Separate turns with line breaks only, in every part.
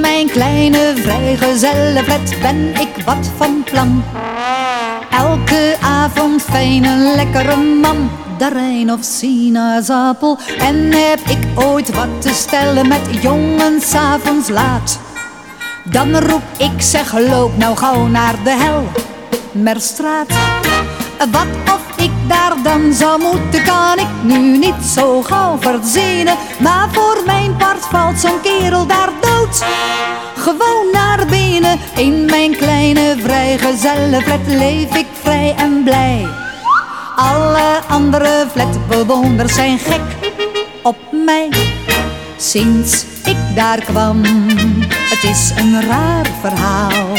mijn kleine vrijgezellenflat ben ik wat van plan. Elke avond fijn een lekkere man, darijn of sinaasappel. En heb ik ooit wat te stellen met jongens avonds laat. Dan roep ik zeg loop nou gauw naar de hel, Merstraat. Wat of ik daar dan zou moeten, kan ik nu niet zo gauw verzinnen. Maar voor mijn part valt zo'n kerel daar Gewoon naar binnen, in mijn kleine vrijgezellenflat leef ik vrij en blij. Alle andere flatbewoners zijn gek op mij. Sinds ik daar kwam, het is een raar verhaal.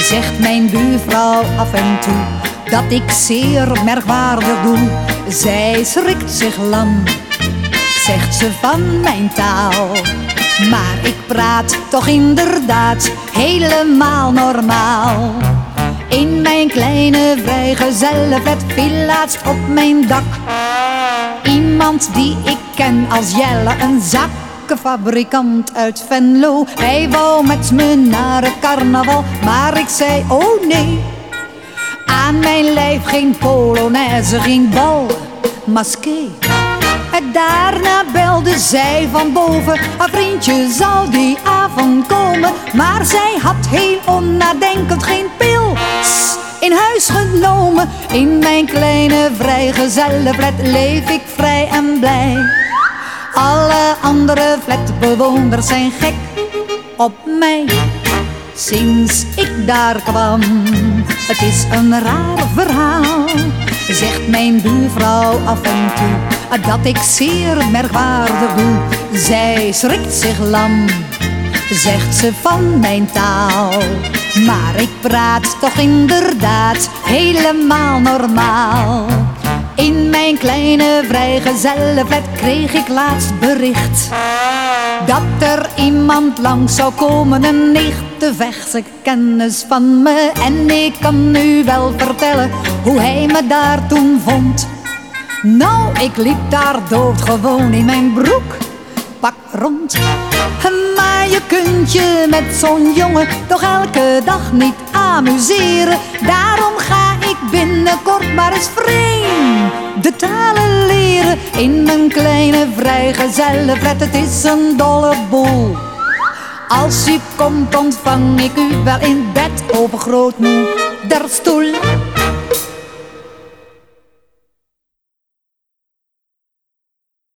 Zegt mijn buurvrouw af en toe dat ik zeer merkwaardig doe. Zij schrikt zich lam, zegt ze van mijn taal. Maar ik praat toch inderdaad helemaal normaal. In mijn kleine vrijgezellenflat viel laatst op mijn dak. Iemand die ik ken als Jelle, een zakkenfabrikant uit Venlo. Hij wou met me naar het carnaval, maar ik zei oh nee. Aan mijn lijf geen polonaise, geen bal, masqué. Daarna belde zij van boven, haar vriendje zou die avond komen. Maar zij had heel onnadenkend geen pil in huis genomen. In mijn kleine vrijgezellenflat leef ik vrij en blij. Alle andere flatbewoners zijn gek op mij. Sinds ik daar kwam, het is een raar verhaal. Zegt mijn buurvrouw af en toe dat ik zeer merkwaardig doe. Zij schrikt zich lam, zegt ze van mijn taal. Maar ik praat toch inderdaad helemaal normaal. In mijn kleine vrijgezellenflat kreeg ik laatst bericht Dat er iemand langs zou komen, een nichte vechtse kennis van me En ik kan nu wel vertellen hoe hij me daar toen vond Nou, ik liep daar doodgewoon in mijn broek, pak rond Maar je kunt je met zo'n jongen toch elke dag niet amuseren Daarom ga ik binnenkort maar eens vreemd de talen leren in mijn kleine vrijgezellenflat. Het is een dolle boel. Als u komt ontvang ik u wel in bed over grootmoeder stoel.